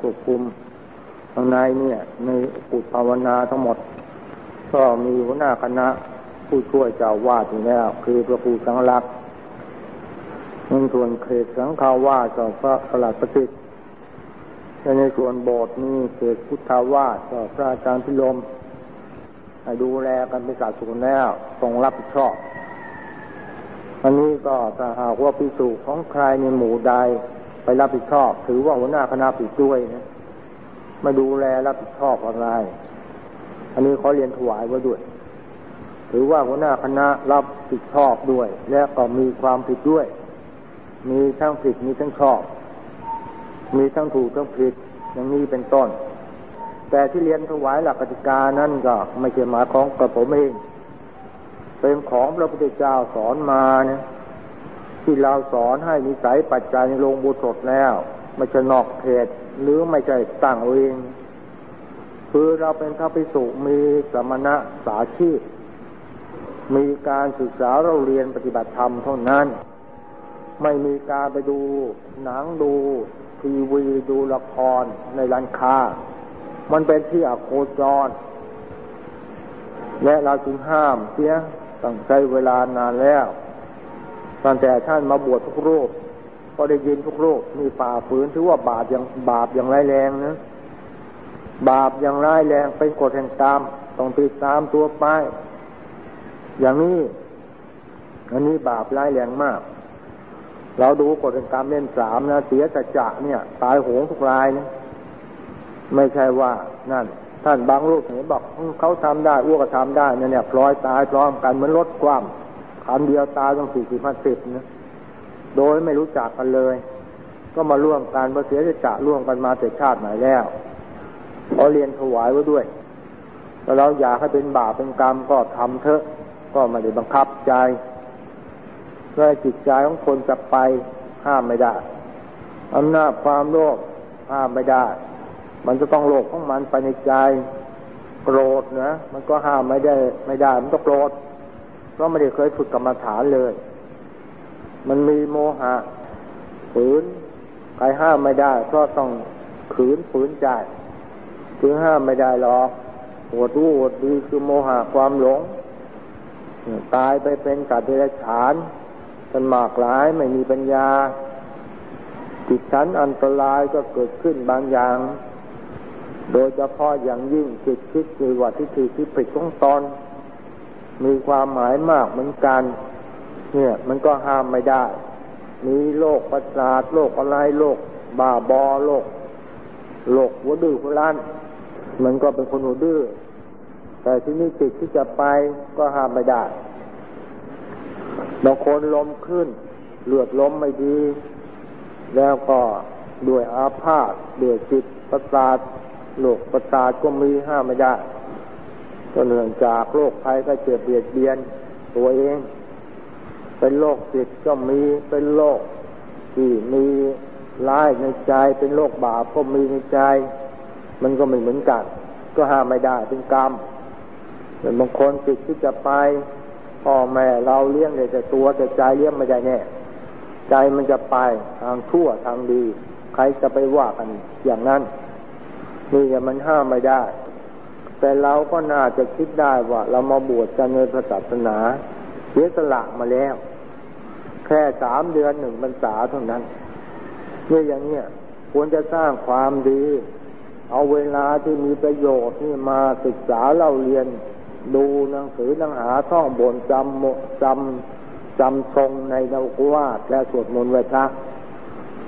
ควบคุมข้างในเนี่ย ในปุตภาวนาทั้งหมด ก็มีหัวหน้าคณะผู้ช่วยเจ้าวาดอยู่แล้ว คือพระครูสังรักษ์ในส่วนเขตสังฆาวาสก็พระสลัดประสิทธิ์ในส่วนโบสถ์นี่เขตพุทธาวาสก็พระอาจารย์พิลมดูแลกันเป็นศาสุนแล้วทรงรับผิดชอบอันนี้ก็ถ้าหากว่าพิสูจของใครในหมู่ใด ไปรับผิดชอบ ถือว่าหัวหน้าคณะผิดด้วยนะมาดูแลรับผิดชอบอะไร อันนี้ขอเรียนถวายไว้ด้วย ถือว่าหัวหน้าคณะรับผิดชอบด้วย และก็มีความผิดด้วย มีทั้งผิดมีทั้งชอบ มีทั้งถูกทั้งผิดอย่างนี้เป็นต้น แต่ที่เรียนถวายหลักกติกานั้นก็ไม่ใช่หมายของกระผมเองเป็นของพระพุทธเจ้าสอนมาเนี่ย ที่เราสอนให้นิสัยปัจจัยลงบุตรแล้วไม่ใช่นอกเขตหรือไม่ใช่ตั้งเองคือเราเป็นพระภิกษุมีสมณะสาชีพ มีการศึกษาเราเรียนปฏิบัติธรรมเท่านั้น ไม่มีการไปดูหนังดูทีวีดูละครในร้านค้า มันเป็นที่อโคจร และเราจึงห้ามเสียตั้งใจเวลานานแล้ว ตั้งแต่ท่านมาบวชทุกรูป ก็ได้ยินทุกรูปมีฝ่าฝืนถือว่าบาปอย่างบาปอย่างร้ายแรงนะ บาปอย่างร้ายแรงเป็นกฎแห่งกรรมต้องติดตามตัวไป อย่างนี้ อันนี้บาปร้ายแรงมาก เราดูกฎแห่งกรรมเล่นสามนะเสียจะจะเนี่ย ตายโหงทุกรายนะไม่ใช่ว่านั่น ท่านบางรูปเห็นบอกเขาทำได้อ้วกก็ทำได้เนี่ยเนี่ยพลอยตายพร้อมกันเหมือนรถคว่ำ คันเดียวตายต้องสี่สิบห้าสิบนะโดยไม่รู้จักกันเลย ก็มาร่วมกันมาเสียจะร่วมกันมาแต่ชาติไหนแล้วขอเรียนถวายไว้ด้วยแต่เราอยากให้เป็นบาปเป็นกรรมก็ทำเถอะ ก็ไม่ได้บังคับใจเพื่อจิตใจของคนจะไปห้ามไม่ได้อำนาจความโลภห้ามไม่ได้ มันจะต้องโลภของมันไปในใจ โกรธนะ มันก็ห้ามไม่ได้ ไม่ได้ มันต้องโกรธ เพราะไม่ได้เคยฝึกกรรมฐานเลย มันมีโมหะฝืนใครห้ามไม่ได้เพราะต้องขืนฝืนใจถึงห้ามไม่ได้หรอกปวดรู้ปวดดีคือโมหะความหลง ตายไปเป็นสัตว์เดรัจฉานเป็นมากหลายไม่มีปัญญา จิตชั้นอันตรายก็เกิดขึ้นบางอย่าง โดยเฉพาะอย่างยิ่งจิตคิดคือว่าที่ถือที่ผิดของตอน มีความหมายมากเหมือนกัน เนี่ย มันก็ห้ามไม่ได้ มีโรคประสาทโรคอะไรโรคบ้าบอโรคโรคหัวดื้อหัวล้าน มันก็เป็นคนหัวดื้อแต่ที่นี่จิตที่จะไปก็ห้ามไม่ได้บางคนลมขึ้นเลือดลมไม่ดี แล้วก็ด้วยอาพาธด้วยจิตประสาทโรคประสาทก็มีห้ามไม่ได้ ก็เนื่องจากโรคภัยก็เจ็บเบียดเบียนตัวเอง เป็นโรคจิตก็มีเป็นโรคที่มีร้ายในใจ เป็นโรคบาปก็มีในใจ มันก็ไม่เหมือนกัน ก็ห้ามไม่ได้เป็นกรรมแต่บางคนจิตที่จะไปพ่อแม่เราเลี้ยงแต่ตัวแต่ใจเลี้ยงไม่ได้แน่ใจมันจะไปทางชั่วทางดี ใครจะไปว่ากันอย่างนั้นนี่มันห้ามไม่ได้ แต่เราก็น่าจะคิดได้ว่า เรามาบวชกันในพระศาสนาเสียสละมาแล้ว แค่สามเดือนหนึ่งพรรษาเท่านั้นเนี่ยอย่างเนี้ยควรจะสร้างความดี เอาเวลาที่มีประโยชน์นี่มาศึกษาเล่าเรียน ดูหนังสือหนังหาท่องบนจำจำจำทรงในนวกวาดและสวดมนต์ไว้พระ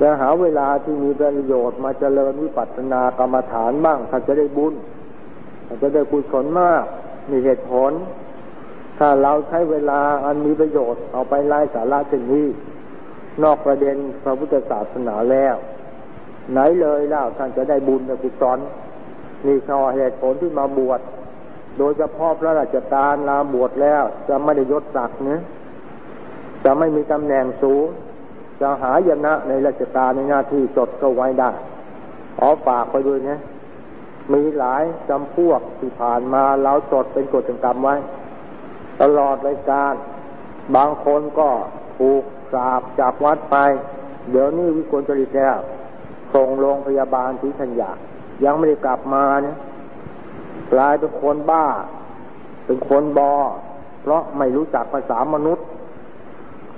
จะหาเวลาที่มีประโยชน์มาเจริญวิปัสสนากรรมฐานบ้างถ้าจะได้บุญ จะได้กุศลมาก มีเหตุผล ถ้าเราใช้เวลาอันมีประโยชน์เอาไปไล่สาระเช่นนี้ นอกประเด็นพระพุทธศาสนาแล้ว ไหนเลยเล่าท่านจะได้บุญในกุศลนี่ข้อเหตุผลที่มาบวช โดยเฉพาะพระราชการลาบวชแล้ว จะไม่ได้ยศศักดิ์นะจะไม่มีตำแหน่งสูง จะหายนะในราชการในหน้าที่จดก็ไว้ได้ขอฝากไปด้วยนะ มีหลายจำพวกที่ผ่านมาเราจดเป็นกฎกรรมไว้ ตลอดรายการ บางคนก็ถูกสาบจับวัดไป เดี๋ยวนี้วิกลจริตแล้วส่งโรงพยาบาลที่ชัญญายังไม่ได้กลับมาเนี่ยกลายเป็นคนบ้า เป็นคนบอ เพราะไม่รู้จักภาษามนุษย์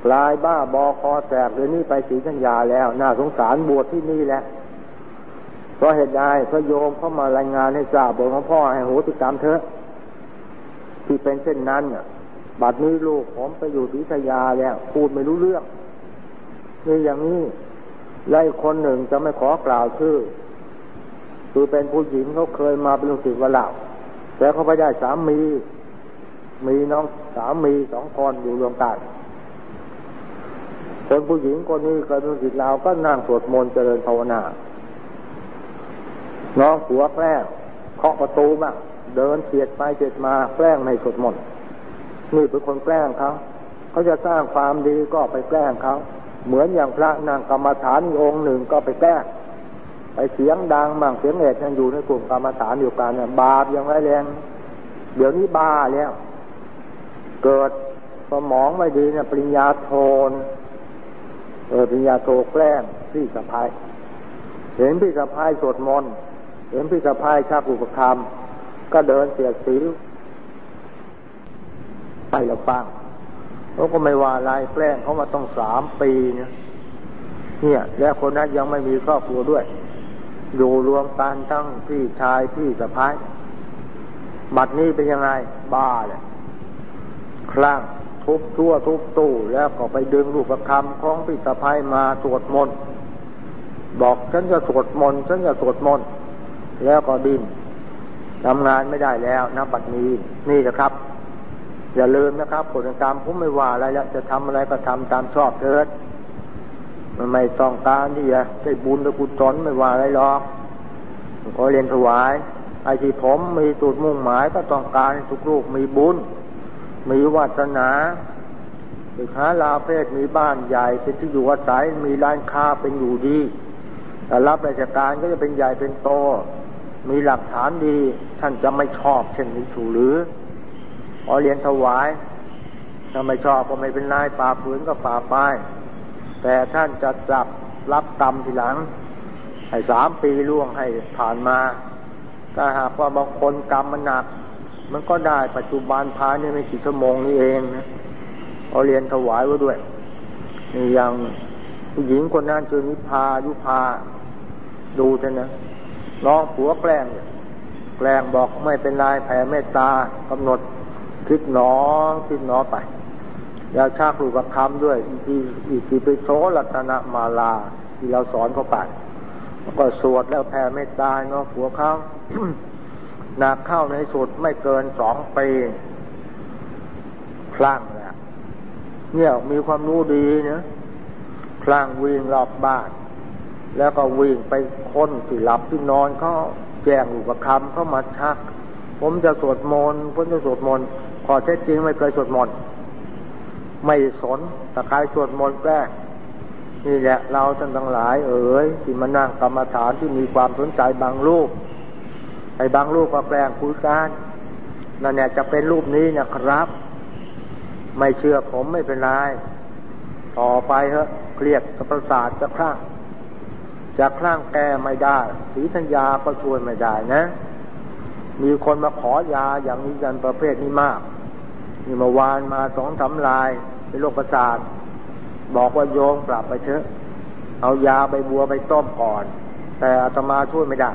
กลายบ้าบอคอแตกเดี๋ยวนี้ไปสีชัญญาแล้ว น่าสงสารบวชที่นี่แหละ เพราะเหตุใดพระโยมเข้ามารายงานให้ทราบบอกของพ่อให้โหติกรรมเถอะที่เป็นเช่นนั้นเนี่ยบัดนี้ลูกผมไปอยู่ทิทยาแล้วพูดไม่รู้เรื่องนี่อย่างนี้ไล่คนหนึ่งจะไม่ขอกล่าวชื่อคือเป็นผู้หญิงเขาเคยมาเป็นลูกศิษย์วัดเราแต่เขาไปได้สามี มีน้องสามีสองคนอยู่รวมกันคนผู้หญิงคนนี้เคยเป็นลูกศิษย์เราก็นั่งสวดมนต์เจริญภาวนา น้องผัวแกล้งเคาะประตูบ้างเดินเสียดไปเสียดมาแกล้งในสดมนนี่เป็นคนแกล้งเขาเขาจะสร้างความดีก็ไปแกล้งเขาเหมือนอย่างพระนางกรรมฐานองค์หนึ่งก็ไปแกล้งไปเสียงดังบางเสียงเอกยังอยู่ในกลุ่มกรรมฐานอยู่กันเนี่ยบาปยังไรแรงเดี๋ยวนี้บ้าแล้วเกิดสมองไม่ดีเนี่ยปริญญาโทนเออปริญญาโทแกล้งพี่สะพายเห็นพี่สะพายสวดมนต์ เห็นพี่สะพายชักอุปคามก็เดินเสียสีไปล้วฟังเขาก็ไม่ว่าอะไรแกล้งเขามาต้องสามปีเนี่ยเนี่ย แล้วคนนั้นยังไม่มีครอบครัวด้วย อยู่รวมกันทั้งพี่ชายพี่สะพ้ายบัดนี้เป็นยังไง บ้าเลยคลั่งทุบทั่วทุบตู้แล้วก็ไปดึงรูปคำของพี่สะพ้ายมาสวดมนต์บอกฉันจะสวดมนต์ฉันจะสวดมนต์ แล้วก็ดิ้นทำงานไม่ได้แล้วนะบัดนี้นี่นะครับ อย่าลืมนะครับผลกรรมผมไม่ว่าอะไรแล้วจะทำอะไรก็ทำตามชอบเถิดมันไม่ต้องการที่จะได้บุญหรือกุศลไม่ว่าอะไรหรอกขอเรียนถวายไอ้ที่ผมมีจุดมุ่งหมายก็ต้องการทุกลูกมีบุญ มีวาสนาหรือหาลาเพศมีบ้านใหญ่ เป็นที่อยู่อาศัยมีร้านค้าเป็นอยู่ดีแต่รับราชการก็จะเป็นใหญ่เป็นโต มีหลักฐานดี ท่านจะไม่ชอบเช่นนี้ถูกหรือขอเรียนถวาย ถ้าไม่ชอบก็ไม่เป็นไรป่าฝืนก็ป่าไป แต่ท่านจะจับรับกรรมทีหลัง ให้สามปีล่วงให้ผ่านมาถ้าหากว่าบางคนกรรมมันหนัก มันก็ได้ปัจจุบันพานี่ไม่กี่ชั่วโมงนี้เองนะขอเรียนถวายไว้ด้วยอย่างผู้หญิงคนนั้นชื่อนิพายุพาดูเถอะนะ น้องผัวแกล้ง แกล้งบอกไม่เป็นไรแผ่เมตตากำหนดคิดหนอคิดหนอไปอย่าชักลูกคำด้วย อีกีอีกทีไปโซลัตนามาลา ที่เราสอนเขาไปก็สวดแล้วแผ่เมตตาเนาะผัวเขาหนักเข้าในสุดไม่เกินสองปีคลั่งแล้วเนี่ยมีความรู้ดีเนะคลั่งวิ่งรอบบ้าน แล้วก็วิ่งไปค้นที่หลับที่นอนเขาแจ้งลูกคำเขามาชัก ผมจะสวดมนต์ผมจะสวดมนต์พอเท็จจริงไม่เคยสวดมนต์ไม่สนแต่ใครสวดมนต์แกล้นี่แหละเราท่านทั้งหลาย เอ๋ยที่มานั่งกรรมฐานที่มีความสนใจบางรูปไอ้บางรูปก็แกลงคุยกันนั่นเนี่ยจะเป็นรูปนี้เนี่ยครับ ไม่เชื่อผมไม่เป็นไร ต่อไปเถอะเครียดกับประสาทจะคลั่ง จะคลั่งแก้ไม่ได้สีธัญญาก็ช่วยไม่ได้นะ มีคนมาขอยาอย่างนี้กันประเภทนี้มาก มีมื่อวานมาสองสาลายเป็นโรคประสาท บอกว่าโยงกลับไปเถอะ เอายาใบบัวไปต้มก่อน แต่อาตมาช่วยไม่ได้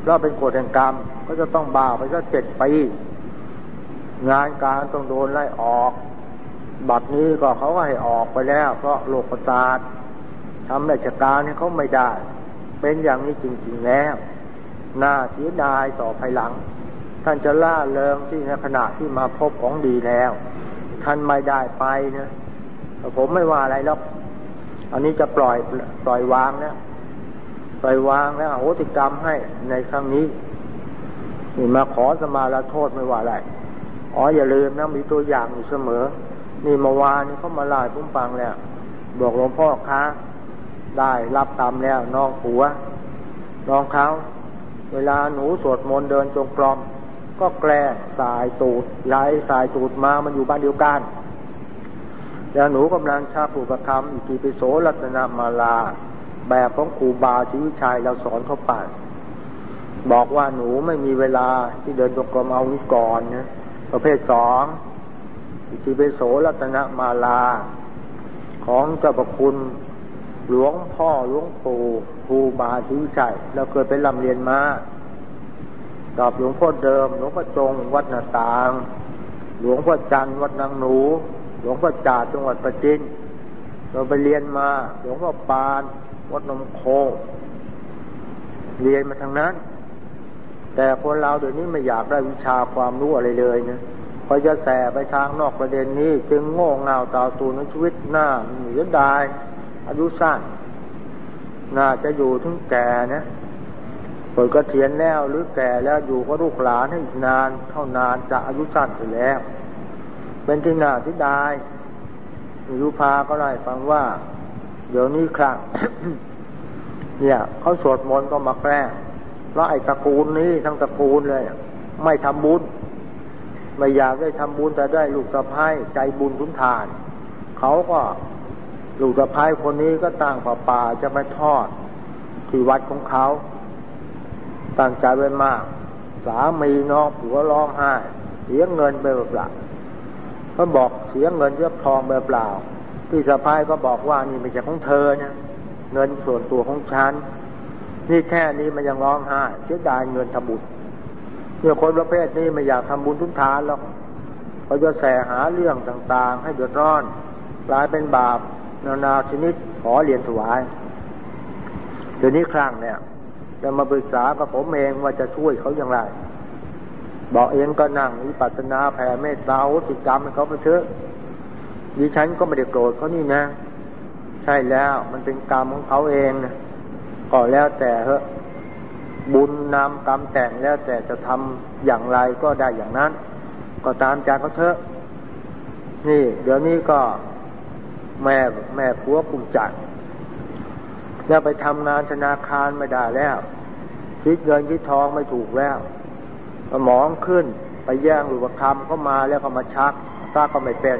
เพราะเป็นกฎแห่งกรรม ก็จะต้องบาไปสักเจ็ดปีงานการต้องโดนไล่ออก บัดนี้ก็เขาให้ออกไปแล้ว เพราะโรคประสาท ทำราชการเขาไม่ได้ เป็นอย่างนี้จริง ๆแล้ว น่าเสียดายต่อภายหลัง ท่านจะล่าเริงที่ในขณะที่มาพบของดีแล้ว ท่านไม่ได้ไปนะผมไม่ว่าอะไรแล้วอันนี้จะปล่อยปล่อยวางนะปล่อยวางแล้วโหติกรรมให้ในครั้งนี้นี่มาขอสมาลาโทษไม่ว่าอะไร อ๋ออย่าลืมนะมีตัวอย่างอยู่เสมอ นี่เมื่อวานนี้เขามาลายพุ่มฟังแล้ว บอกหลวงพ่อค้า ได้รับกรรมแล้วน้องผัวน้องเขาเวลาหนูสวดมนต์เดินจงกรมก็แกล้งสายตูดไหลสายตูดมามันอยู่บ้านเดียวกันแล้วหนูกำลังชาปูประคำอีกทีไปโสรัตนามาลา แบบของครูบาชีวิชัยเราสอนเขาไปบอกว่าหนูไม่มีเวลาที่เดินจงกรมเอานี้ก่อนนะประเภทสองอิติเปโสรัตนมาลา ของเจ้าประคุณ หลวงพ่อหลวงปู่ครูบาชีวิชัยเราเคยไปลำเรียนมาตอบหลวงพ่อเดิม หลวงพ่อจงวัดนาตาง หลวงพ่อจันวัดนางหนู หลวงพ่อจ่าจังหวัดประจินเราไปเรียนมา หลวงพ่อปาน วัดนมโค เรียนมาทางนั้น แต่คนเราเดี๋ยวนี้ไม่อยากได้วิชาความรู้อะไรเลยนะพอจะแสไปทางนอกประเด็นนี้ จึงโง่เงาตาตูนชีวิตหน้าเหนือดาย อายุสั้น น่าจะอยู่ถึงแก่นะเปิดกระเทียนแล้วหรือแก่แล้วอยู่ก็ลูกหลานให้อีกนานเท่านานจะอายุสั้นไปแล้ว เป็นที่น่าที่ดายมีรูพาก็ไล่ฟังว่า เดี๋ยวนี้ครั้งเนี่ยเขาสวดมนต์ก็มาแกล้งเพราะไอ้ตระกูลนี้ทั้งตระกูลเลย ไม่ทำบุญ ไม่อยากได้ทำบุญแต่ได้ลูกสะพ้ายใจบุญทุนทาน เขาก็ ลูกสะพ้ายคนนี้ก็ตั้งป่าป่าจะไปทอด ที่วัดของเขา ตั้งใจไว้มาก สามีน้องผัวร้องไห้เสียเงินไปเปล่าเขาบอกเสียเงินเยอะทองไปเปล่าพี่สะพ้ายก็บอกว่านี่ไม่ใช่ของเธอนะเงินส่วนตัวของฉันนี่แค่นี้มันยังร้องไห้เสียดายเงินทำบุญเนี่ยคนประเภทนี้ไม่อยากทำบุญทุนทานหรอกเขาจะแสหาเรื่องต่างๆ ให้เดือดร้อนกลายเป็นบาป นานาชนิดขอเรียนถวายเดี๋ยวนี้ครั้งเนี่ย จะมาปรึกษากับผมเองว่าจะช่วยเขาอย่างไร บอกเองก็นั่งวิปัสสนาแผ่เมตตาอุติกรรมให้เขาไปเถอะดิฉันก็ไม่ได้โกรธเขานี่นะ ใช่แล้วมันเป็นกรรมของเขาเองนะก็แล้วแต่เถอะบุญนำกรรมแต่งแล้วแต่จะทำอย่างไรก็ได้อย่างนั้น ก็ตามใจเขาเถอะ นี่ เดี๋ยวนี้ก็ แม่แม่ผัวกุมจัดแล้วไปทำงานธนาคารไม่ได้แล้ว คิดเงินคิดทองไม่ถูกแล้วสมองขึ้นไปแย่งหรือว่าคำเข้ามาแล้วก็มาชักตาก็ไม่เป็น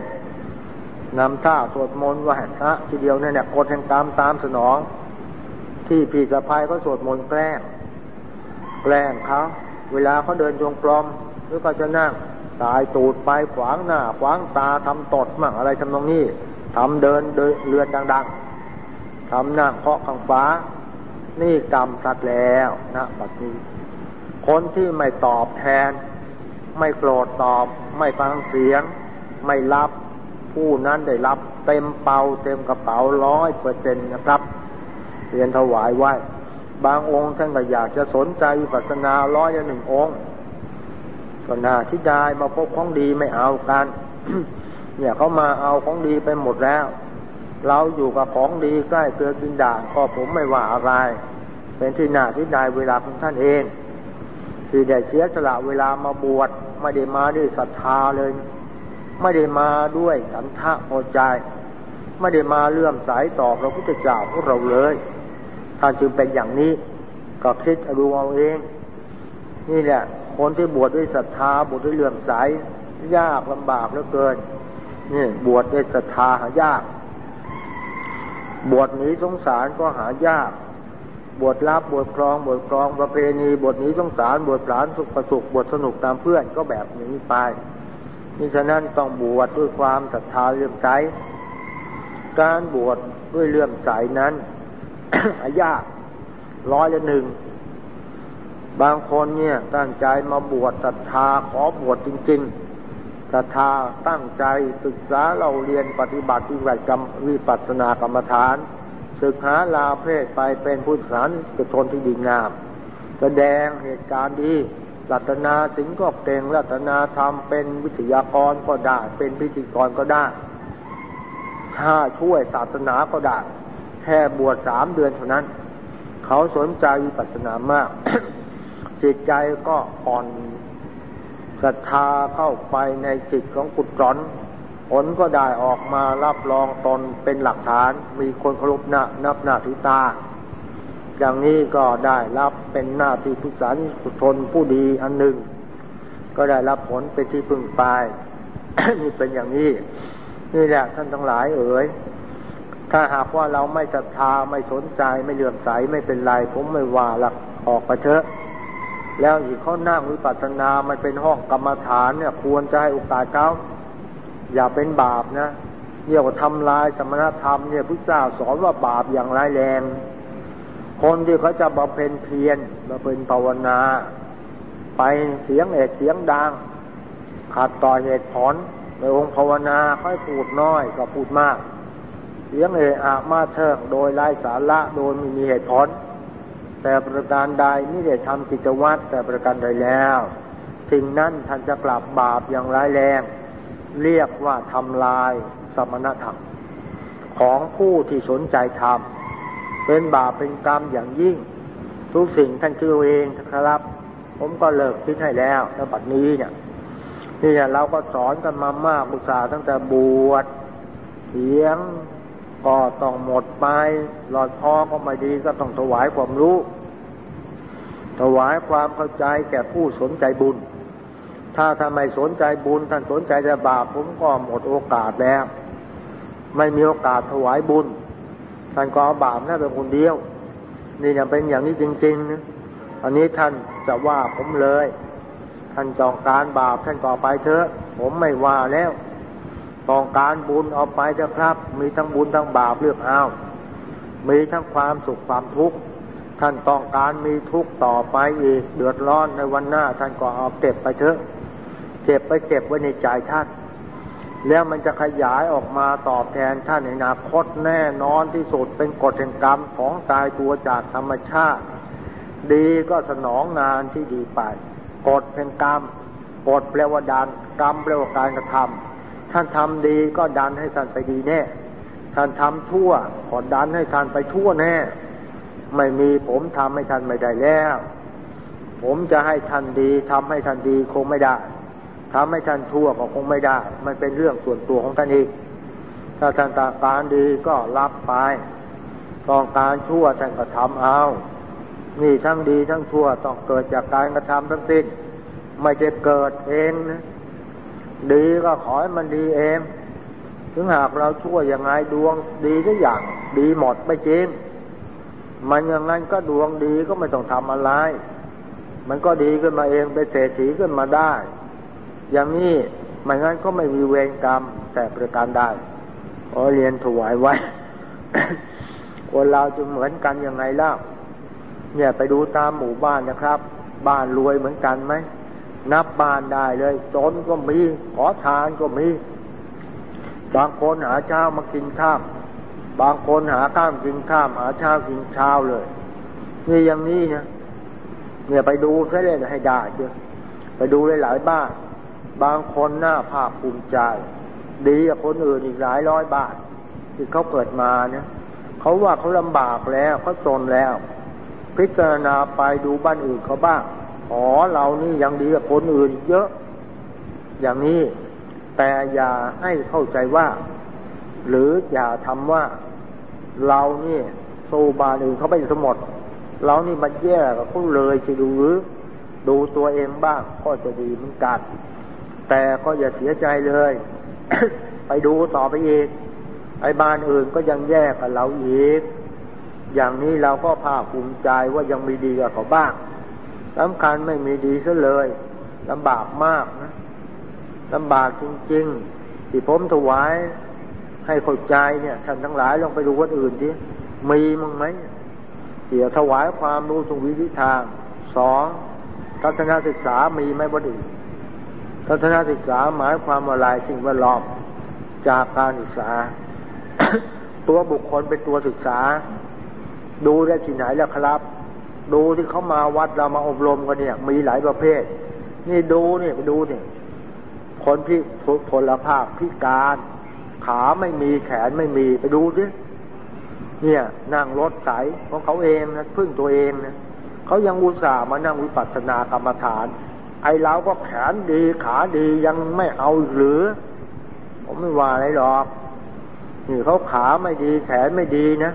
นำท่าสวดมนต์ว่าแห่งพระทีเดียวเนี่ยกดแห่งตามตามสนอง ที่พี่สะพายก็สวดมนต์แกล้ง แกล้งเขาเวลาเขาเดินจงกรมหรือก็จะนั่งตายตูดไปขวางหน้า ขวางตาทำตดมั่งอะไรทำตรงนี้ ทำเดินเดเรือนดัง ๆทำหนั่งเคาะข้างฟ้า นี่กรรมสัตว์แล้วนะบัดนี้ คนที่ไม่ตอบแทน ไม่โกรธตอบ ไม่ฟังเสียง ไม่รับผู้นั้นได้รับ เต็มเป่าเต็มกระเป๋าร้อยเปอร์เซ็นต์นะครับเรียนถวายไว้บางองค์ท่านก็อยากจะสนใจปัสนาร้อยละหนึ่งองค์ก็น่าที่ได้มาพบของดีไม่เอากัน เนี่ยเขามาเอาของดีไปหมดแล้ว เราอยู่กับของดีใกล้เกลือกินด่างก็ผมไม่ว่าอะไร เป็นที่น่าที่ได้เวลาของท่านเองที่ได้เสียสละเวลามาบวชไม่ได้มาด้วยศรัทธาเลย ไม่ได้มาด้วยสันทะพอใจ ไม่ได้มาเลื่อมสายต่อพระพุทธเจ้าพวกเราเลยท่านจึงเป็นอย่างนี้ก็คิดดูเอาเอง นี่แหละคนที่บวชด้วยศรัทธาบวชด้วยเลื่อมสายยากลำบากเหลือเกิน นี่บวชในศรัทธาหายาก บวชหนีสงสารก็หายาก บวชรับบวชครอง บวชครองประเพณีบวชหนีสงสาร บวชหลานสุขประสุขบวชสนุกตามเพื่อนก็แบบนี้ไปนี่ฉะนั้นต้องบวชด้วยความศรัทธาเลื่อมใสการบวชดด้วยเลื่อมใสนั้นยากร้อยละหนึ่งบางคนเนี่ยตั้งใจมาบวชศรัทธาขอบวชจริง ๆ ศรัทธาตั้งใจศึกษาเราเรียนปฏิบัติวิกรรมวิปัสสนากรรมฐาน ศึกหาลาเพศไปเป็นผู้สารกุศลที่ดีงาม แสดงเหตุการณ์ดีรัตนาสิงก็เก่งรัตนาธรรมเป็นวิทยากรก็ได้ เป็นพิธีกรก็ได้ ถ้าช่วยศาสนาก็ได้ แค่บวชสามเดือนเท่านั้น เขาสนใจวิปัสสนามาก จิตใจก็อ่อน ศรัทธาเข้าไปในจิตของกุศลผลก็ได้ออกมารับรองตนเป็นหลักฐาน มีคนเคารพหน้านับหน้าถือตา อย่างนี้ก็ได้รับเป็นหน้าที่ผู้สารสุทนผู้ดีอันหนึ่ง ก็ได้รับผลเป็นที่พึงปนี่เป็นอย่างนี้ นี่แหละท่านทั้งหลายเอ๋ยถ้าหากว่าเราไม่ศรัทธาไม่สนใจไม่เลื่อมใสไม่เป็นไรผมไม่ว่าหลักออกไปเถอะ แล้วอีกเขานั่งวิปัสสนามันเป็นห้องกรรมฐานเนี่ย ควรจะให้โอกาสเขาอย่าเป็นบาปนะเรียกว่าทำลายสมณธรรมเนี่ยพระเจ้าสอนว่าบาปอย่างร้ายแรง คนที่เขาจะบำเพ็ญเพียรบำเพ็ญภาวนา ไปเสียงเอกเสียงดังขัดต่อเหตุผลในองค์ภาวนาค่อยพูดน้อยก็พูดมาก เสียงเอะอะมาเทิงโดยไร้สาระโดยไม่มีเหตุผล แต่ประการใดไม่ได้ทำกิจวัตรแต่ประการใดแล้วสิ่งนั้นท่านจะกลับบาปอย่างร้ายแรง เรียกว่าทำลายสมณธรรม ของผู้ที่สนใจทำเป็นบาปเป็นกรรมอย่างยิ่ง ทุกสิ่งท่านคือเองครับ ผมก็เลิกคิดให้แล้วในบัดนี้เนี่ยนี่เราก็สอนกันมามากบุษาตั้งแต่บวชเสียง ก็ต้องหมดไป หลอดคอก็ไม่ดีก็ต้องถวายความรู้ ถวายความเข้าใจแก่ผู้สนใจบุญ ถ้าทำไมสนใจบุญท่านสนใจแต่บาปผมก็หมดโอกาสแล้ว ไม่มีโอกาสถวายบุญ ท่านก็เอาบาปนั่นเป็นคนเดียว นี่ยังเป็นอย่างนี้จริงๆนะอันนี้ท่านจะว่าผมเลย ท่านจองการบาปท่านก่อไปเถอะ ผมไม่ว่าแล้ว ต้องการบุญเอาไปเถอะครับ มีทั้งบุญทั้งบาปเลือกเอามีทั้งความสุขความทุกข์ท่านต้องการมีทุกข์ต่อไปอีกเดือดร้อนในวันหน้า ท่านก็เอาเก็บไปเถอะเก็บไปเก็บไว้ในใจท่าน แล้วมันจะขยายออกมาตอบแทนท่านในอนาคตแน่นอนที่สุดเป็นกฎแห่งกรรมของตายตัวจากธรรมชาติ ดีก็สนองงานที่ดีไปกฎแห่งกรรมกฎแปลว่าดันกรรมแปลว่าการกระทำ ท่านทำดีก็ดันให้ท่านไปดีแน่ ท่านทำชั่วก็ดันให้ท่านไปชั่วแน่ ไม่มีผมทำให้ท่านไม่ได้แล้ว ผมจะให้ท่านดีทำให้ท่านดีคงไม่ได้ทำให้ท่านชั่วก็คงไม่ได้ มันเป็นเรื่องส่วนตัวของท่านเองถ้าท่านต้องการดีก็รับไปต้องการชั่วท่านก็ทำเอา นี่ทั้งดีทั้งชั่วต้องเกิดจากการกระทำทั้งสิ้น ไม่จะเกิดเองนะ ดีก็ขอให้มันดีเอง ถึงหากเราชั่วยังไงดวงดีทุกอย่าง ดีหมดไม่จริง มันอย่างนั้นก็ดวงดีก็ไม่ต้องทำอะไร มันก็ดีขึ้นมาเองเป็นเศรษฐีขึ้นมาได้ อย่างนี้ไม่งั้นก็ไม่มีเวรกรรมแต่ประการได้ขอเรียนถวายไว้ คนเราจะเหมือนกันยังไงล่าเนี่ยไปดูตามหมู่บ้านนะครับ บ้านรวยเหมือนกันไหม นับบ้านได้เลยจนก็มี ขอทานก็มี บางคนหาเช้ามากินข้าม บางคนหาข้ามกินข้าม หาเช้ากินเช้าเลย นี่อย่างนี้นี่ยเนี่ยไปดูซะเลยให้ได้เจ้ะไปดูหลายบ้าน บางคนหน้าภาคภูมิใจ ดีกว่าคนอื่นอีกหลายร้อยบาทที่เขาเกิดมาเนี่ยเขาว่าเขาลำบากแล้วเขาจนแล้ว พิจารณาไปดูบ้านอื่นเขาบ้าง อ๋อเรานี่ยังดีกว่าคนอื่นเยอะ อย่างนี้ แต่อย่าให้เข้าใจว่า หรืออย่าทำว่า เรานี่สู้บ้านอื่นเขาไปสมด เรานี่มันแย่กับเขาเลยจะดูหรือดูตัวเองบ้างก็จะดีเหมือนกันแต่ก็อย่าเสียใจเลย ไปดูต่อไปอีกไอ้บ้านอื่นก็ยังแย่กับเราอีก อย่างนี้เราก็ภาคภูมิใจว่ายังมีดีกว่าเขาบ้าง สำคัญไม่มีดีซะเลยลำบากมากนะลำบากจริง ๆ ที่ผมถวายให้เข้าใจเนี่ยท่านทั้งหลายลองไปดูวัดอื่นดิมีมั้งไหมเสียถวายความรู้ตรงวิธีทางสองทัศนศึกษามีไหมวัดอื่นทัศนศึกษาหมายความว่าลายสิ่งแวดล้อมจากการศึกษา ตัวบุคคลเป็นตัวศึกษา ดูได้ที่ไหนแล้วครับ ดูที่เขามาวัดเรามาอบรมกันเนี่ย มีหลายประเภท นี่ดูเนี่ยไปดูเนี่ยคนที่พลภาพพิการ ขาไม่มีแขนไม่มีไปดูดิเนี่ยนั่งรถไสของเขาเองนะพึ่งตัวเองนะเขายังอุตส่าห์มานั่งวิปัสสนากรรมฐาน ไอ้เราก็แขนดีขาดียังไม่เอาหรือ ผมไม่ว่าอะไรหรอกนี่เขาขาไม่ดีแขนไม่ดีนะ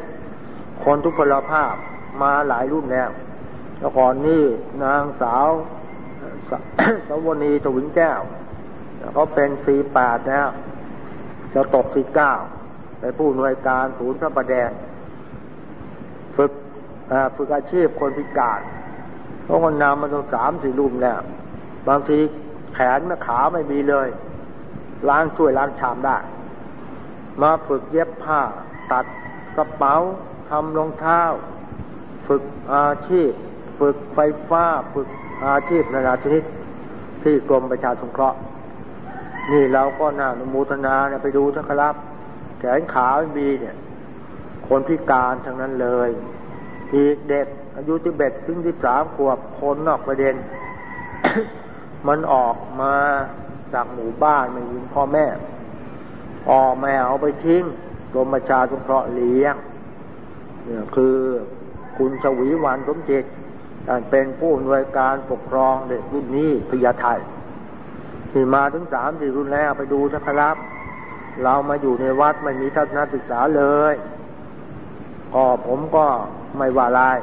คนทุกพลภาพ มาหลายรุ่นแล้วแล้วก่อนนี่นางสาวสวนีตวินแก้วเขาเป็นสี่แปดแล้วจะตกสี่เก้าไปผู้หน่วยการศูนย์พระประแดงฝึกฝึกอาชีพคนพิการเพราะคนนำมาต้องสามสี่รูมแล้วบางทีแขนม่ขาไม่มีเลย ล้างช่วยล้างชามได้ มาฝึกเย็บผ้า ตัดกระเป๋าทำรองเท้า ฝึกอาชีพ ฝึกไฟฟ้า ฝึกอาชีพนานาชนิดที่กรมประชาสงเคราะห์ นี่เราก็น่านุโมทนาเนี่ยไปดูทัครับแขนขาไม่มีเนี่ย คนพิการทั้งนั้นเลย อีกเด็กอายุที่เบ็ดถึงที่สามขวบคนนอกประเด็น มันออกมาจากหมู่บ้านไม่ยินพ่อแม่ออกมาเอาไปทิ้งกรมประชาสงเคราะห์เลี้ยงเนี่ยคือ คุณชวีวันสมจิตเป็นผู้อำนวยการปกครองเด็กรุ่นนี้พยาไทยที่มาถึงสามสี่รุ่นแล้วไปดูนะครับ เรามาอยู่ในวัดไม่มีทัศนศึกษาเลยก็ผมก็ไม่ว่าลาย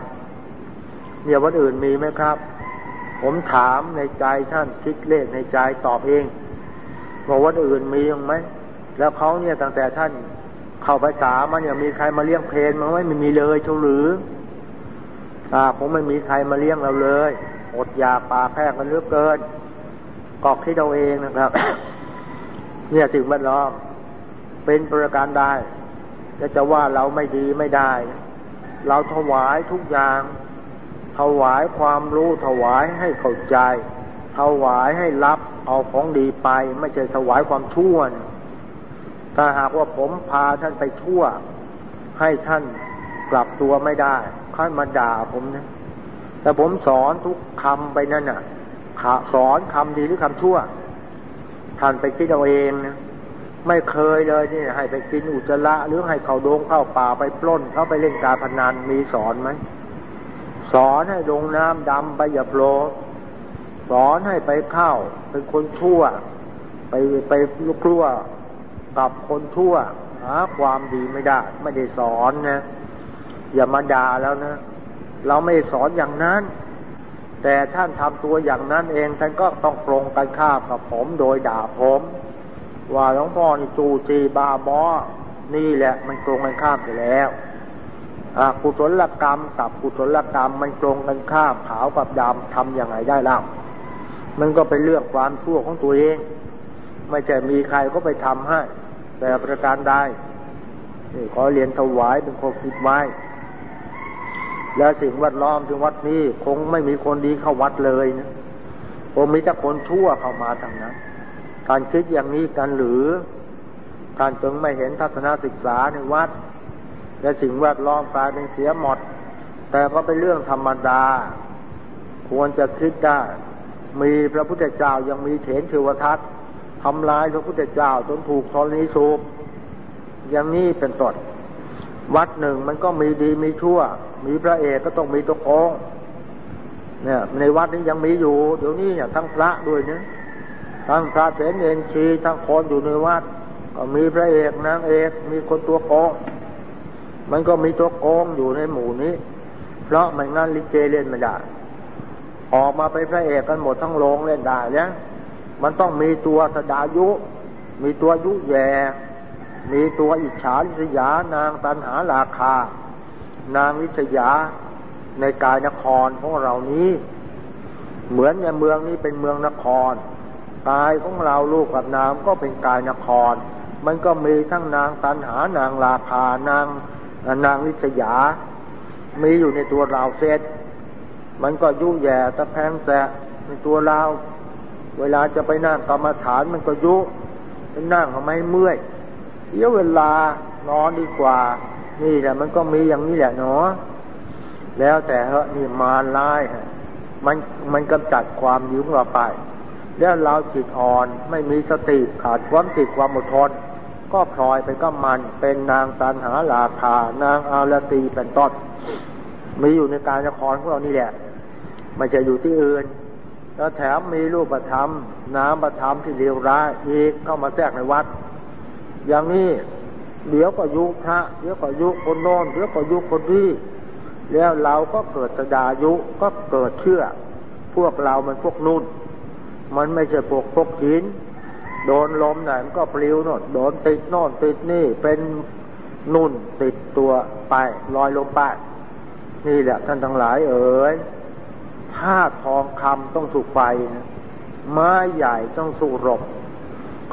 เนี่ยวัดอื่นมีไหมครับ ผมถามในใจท่านคิดเลขในใจตอบเองว่าวัดอื่นมีไหมแล้วเขาเนี่ยตั้งแต่ท่านเข้าภาษามาเนี่ยมีใครมาเลี้ยงเพลนมาไหมไม่มีเลยเช่าหรือ อ่าผมไม่มีใครมาเลี้ยงเราเลย อดอยากปาแพ้กันเลือกเกินกอกที่เราเองนะครับ เนี่ยสิ่งแวดล้อม เป็นประการได้จะจะว่าเราไม่ดีไม่ได้ เราถวายทุกอย่าง ถวายความรู้ถวายให้เข้าใจ ถวายให้รับเอาของดีไป ไม่ใช่ถวายความชั่วถ้าหากว่าผมพาท่านไปชั่ว ให้ท่านกลับตัวไม่ได้ ค่อยมาด่าผมนะ แต่ผมสอนทุกคำไปนั่นน่ะสอนคำดีหรือคำชั่ว ท่านไปคิดเอาเองนะไม่เคยเลยนี่ให้ไปกินอุจจาระหรือให้เขาโดงเข้าป่าไปปล้นเข้าไปเล่นการพนันมีสอนไหมสอนให้ลงน้ำดำไปอย่าโผล่สอนให้ไปเข้าเป็นคนชั่ว ไปไปลุกลัวกับคนชั่วหาความดีไม่ได้ ไม่ได้สอนนะ อย่ามาด่าแล้วนะ เราไม่สอนอย่างนั้น แต่ท่านทำตัวอย่างนั้นเองท่านก็ต้องปรงกันข้ามกับผมโดยด่าผม ว่าหลวงพ่อนี่จูจีบาบอนี่แหละ มันตรงกันข้ามไปแล้วกุศลกรรมกับกุศลกรรมมันตรงกันข้ามขาวกับดำทำอย่างไรได้ล่ะมันก็เป็นเรื่องความชั่วของตัวเอง ไม่ใช่มีใครก็ไปทำให้ แต่ประการใดนี่ขอเรียนถวายเป็นคนคิดไว้ แล้วสิ่งแวดล้อมที่วัดนี้คงไม่มีคนดีเข้าวัดเลยนะคงมีแต่คนชั่วเข้ามาทางนั้นการคิดอย่างนี้กันหรือการจึงไม่เห็นทัศนศึกษาในวัด และสิ่งแวดล้อมกลายเป็นเสียหมด แต่ก็เป็นเรื่องธรรมดา ควรจะคิดได้ มีพระพุทธเจ้ายังมีเถนเทวทัตทำลายพระพุทธเจ้าจนถูกทรณีสูบอย่างนี้เป็นต้น วัดหนึ่งมันก็มีดีมีชั่ว มีพระเอกก็ต้องมีตัวโกงเนี่ย ในวัดนี้ยังมีอยู่ เดี๋ยวนี้เนี่ยทั้งพระด้วยเนี่ยทั้งพระเสนเอนชีทั้งคนอยู่ในวัด ก็มีพระเอกนางเอกมีคนตัวโกงมันก็มีตัวโกงอยู่ในหมู่นี้ เพราะไม่งั้นลิเกเล่นไม่ได้ออกมาไปพระเอกกันหมดทั้งโรงเล่นได้เนี่ยมันต้องมีตัวสดายุ มีตัวยุแย่ มีตัวอิจฉาลิษยานางตันหาราคา นางลิษยาในกายนครของเรานี้ เหมือนในเมืองนี้เป็นเมืองนครกายของเราลูกกับนามก็เป็นกายนคร มันก็มีทั้งนางตันหานางราคานางนางวิษยา มีอยู่ในตัวเราเสร็จมันก็ยุ่ยแย่ตะแพงแสะในตัวเรา เวลาจะไปนั่งกรรมฐานมันก็ยุนั่งทำไมเมื่อย เดี๋ยวเวลานอนดีกว่า นี่แหละมันก็มีอย่างนี้แหละเนาะแล้วแต่เหอะนี่มารร้ายมันมันกำจัดความยุ่งเราไป แล้วเราจิตอ่อนไม่มีสติขาดความติดความอดทน ก็พลอยไปก็มันเป็นนางตันหาลาคานางอาลตีเป็นต้นมีอยู่ในการนครของเรานี่แหละไม่จะอยู่ที่อื่น แล้วแถมมีรูปธรรม น้ำประธรรมที่เลวร้ายอีกเข้ามาแทรกในวัด อย่างนี้เดี๋ยวก็ยุพระเดี๋ยวก็ยุคนโน้นเดี๋ยวก็ยุคนที่แล้วเราก็เกิดสดายุก็เกิดเชื่อ พวกเรามันพวกนุ่น มันไม่ใช่พวกพวกหินโดนลมไหนมันก็ปลิวโน่นโดนติดโน่นติดนี่เป็นนุ่นติดตัวไปลอยลงไปนี่แหละท่านทั้งหลายเอ๋ยถ้าทองคำต้องสุกไฟนะไม้ใหญ่ต้องสู้รบ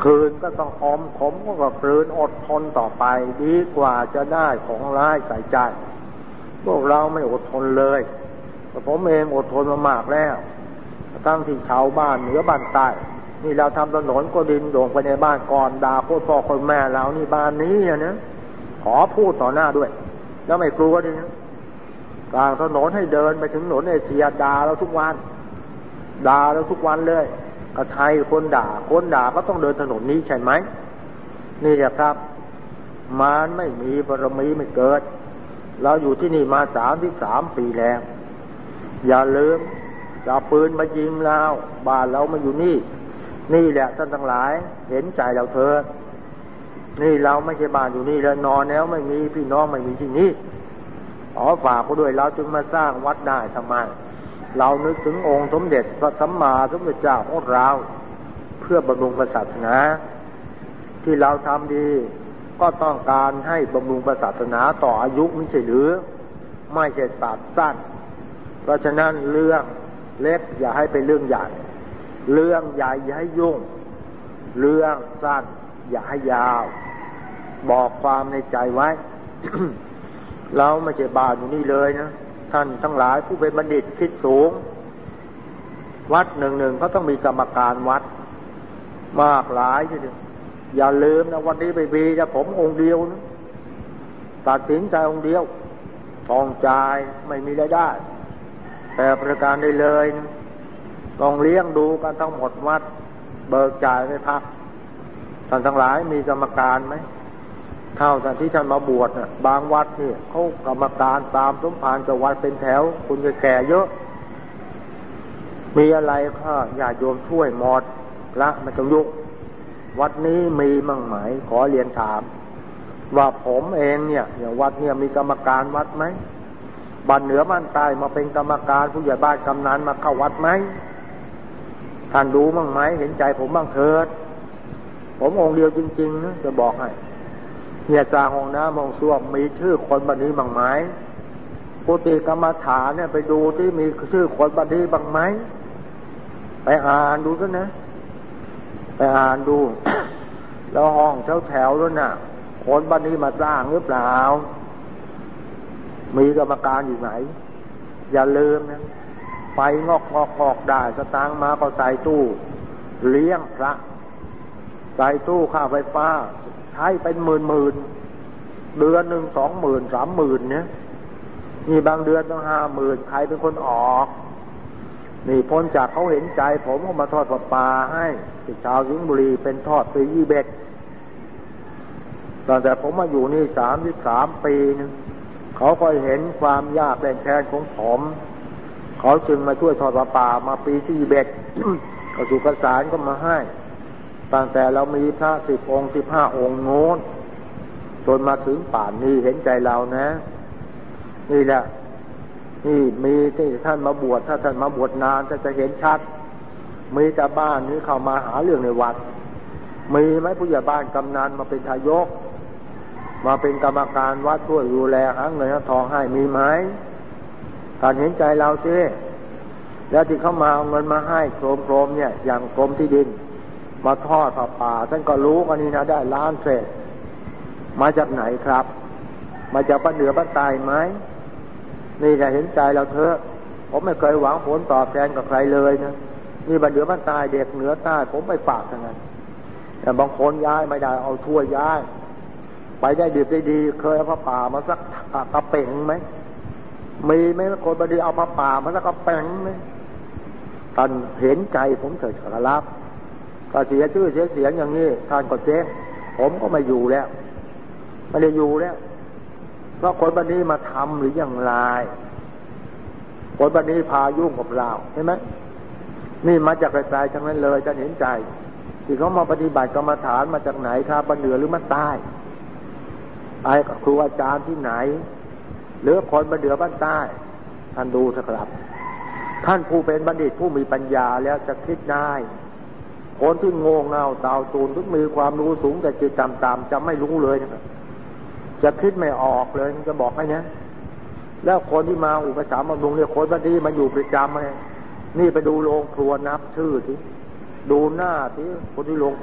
คืนก็ต้องอมขมก็คืนอดทนต่อไป ดีกว่าจะได้ของร้ายใส่ใจ พวกเราไม่อดทนเลยแต่ผมเองอดทนมามากแล้วตั้งที่ชาวบ้านเหนือบ้านใต้นี่เราทำถนนก็ดินโด่งไปในบ้านก่อนด่าโคตรพ่อคนแม่เรานี่บ้านนี้นะขอพูดต่อหน้าด้วย แล้วไม่กลัวดินะกลางถนนให้เดินไปถึงถนนเอเชียด่าเราทุกวันด่าเราทุกวันเลย ก็ใช่คนด่าคนด่าก็ต้องเดินถนนนี้ใช่ไหมนี่แหละครับมันไม่มีบารมีไม่เกิด เราอยู่ที่นี่มาสามที่สามปีแล้ว อย่าลืมจะปืนมายิงเราบ้านเรามาอยู่นี่ นี่แหละท่านทั้งหลาย เห็นใจเราเถิดนี่เราไม่ใช่บ้านอยู่นี่แล้วนอนแล้วไม่มีพี่น้องไม่มีที่นี่ขอฝากเขาด้วยเราจึงมาสร้างวัดได้ทำไม เรานึกถึงองค์สมเด็จพระสัมมาสัมพุทธเจ้าของเราเพื่อบำรุงศาสนา ที่เราทำดีก็ต้องการให้บำรุงศาสนาต่ออายุไม่ใช่หรือ ไม่ใช่ตัดสั้น เพราะฉะนั้นเรื่องเล็กอย่าให้เป็นเรื่องใหญ่ เรื่องใหญ่อย่าให้ยุ่ง เรื่องสั้นอย่าให้ยาว บอกความในใจไว้ เราไม่ใช่บาอยู่นี่เลยนะ ท่านทั้งหลายผู้เป็นบัณฑิตคิดสูง วัดหนึ่งหนึ่งเขาต้องมีกรรมการวัด มากหลายทีเดียวอย่าลืมนะวันนี้ไปบีจะผมองค์เดียวนะตัดสินใจองค์เดียวทองจ่ายไม่มีรายได้ แต่ประการได้เลยนะต้องเลี้ยงดูกันทั้งหมดวัด เบิกจ่ายไม่พักท่านทั้งหลายมีกรรมการไหม เท่าท่านที่ท่านมาบวชน่ะบางวัดเนี่ยเขากรรมการตามสมภารกับวัดเป็นแถว คุณจะแก่เยอะ มีอะไรก็ญาติโยมช่วยหมดละม่ต้องยุกวัดนี้มีมั่งไหมขอเรียนถาม ว่าผมเองเนี่ยอย่างวัดเนี่ยมีกรรมการวัดไหมบ้านเหนือบ้านใต้มาเป็นกรรมการผู้ใหญ่บ้านกำนันมาเข้าวัดไหมท่านดูมั่งไหมเห็นใจผมบ้างเถิด ผมองเดียวจริงๆนะจะบอกให้ เนี่ยจางห้องน้ำห้องส้วมมีชื่อคนบันนี้บางไหมปุติกรรมฐานเนี่ยไปดูที่มีชื่อคนบันนี้บางไหมไปอ่านดูกันนะไปอ่านดู แล้วห้องแถวแถวด้วยน่ะคนบันนี้มาสร้างหรือเปล่า มีกรรมการอยู่ไหน อย่าลืมนะไปงอกงอกงอกได้สตางมาก็ใส่ตู้ เลี้ยงพระ ใส่ตู้ค่าไฟฟ้า ใช้เป็นหมื่นหมื่นเดือนหนึ่งสองหมื่นสามหมื่นเนี่ยนี่บางเดือนต้องห้าหมื่นใครเป็นคนออก นี่พ้นจากเขาเห็นใจ ผมก็มาทอดปลาปลาให้ที่ชาวสิงห์บุรีเป็นทอดปียี่เบ็ดตั้งแต่ผมมาอยู่นี่สามที่สามปีนึงเขาก็เห็นความยากแรงแค้นของผม เขาจึงมาช่วยทอดปลาปลามาปีที่ยี่เบ็ดกระสุกระสานก็มาให้ ตั้งแต่เรามีพระสิบองค์สิบห้าองค์โน้นจนมาถึงป่านนี้เห็นใจเรานะ นี่แหละนี่มีที่ท่านมาบวชถ้าท่านมาบวชนานจะจะเห็นชัด มีแต่บ้านนี้เข้ามาหาเรื่องในวัด มีไหมผู้ใหญ่บ้านกำนันมาเป็นทายก มาเป็นกรรมการวัดช่วยดูแลหาเงินทองให้มีไหมการเห็นใจเราสิแล้วที่เขามาเอาเงินมาให้โครมโครมเนี่ย อย่างกรมที่ดิน มาทอดผ้าป่าท่านก็รู้กันนี่นะได้ล้านเศษมาจากไหนครับ มาจากบ้านเหนือบ้านใต้ไหมนี่จะเห็นใจเราเถอะผมไม่เคยหวังผลตอบแทนกับใครเลยนะนี่บ้านเหนือบ้านใต้เด็กเหนือใต้ผมไม่ฝากทั้งนั้นแต่บางคนย้ายไม่ได้เอาทั่วย้าย ไปได้ดีได้ดี เคยเอาผ้าป่ามาสักกระเป่งไหมมีไหมคนบดีเอาผ้าป่ามาสักกระเป่งไหมท่านเห็นใจผมเถิดครับ ถ้าเสียชื่อเสียเสียงอย่างนี้ท่านก็เจ๊งผมก็ไม่อยู่แล้ว ไม่ได้อยู่แล้ว เพราะคนบันนี้มาทำหรืออย่างไรคนบันนี้พายุ่งกับเราใช่ไหมนี่มาจากไกลๆทั้งนั้นเลยจะเห็นใจที่เขามาปฏิบัติกรรมฐานมาจากไหนครับบันเหนือหรือมาใต้ไอ้ครูอาจารย์ที่ไหน หรือคนบันเหนือบ้านใต้ท่านดูสักครับ ท่านผู้เป็นบัณฑิตผู้มีปัญญาแล้วจะคิดได้ คนที่โง่เง่าตาวตูนทุกมีความรู้สูงแต่จิตต่ำๆจะไม่รู้เลยนะจะคิดไม่ออกเลยจะบอกให้นะแล้วคนที่มาอุปสรรคบำรุงเนี่ยคนบดีมาอยู่ประจำไงนี่ไปดูโรงครัวนับชื่อทีดูหน้าทีคนที่โรง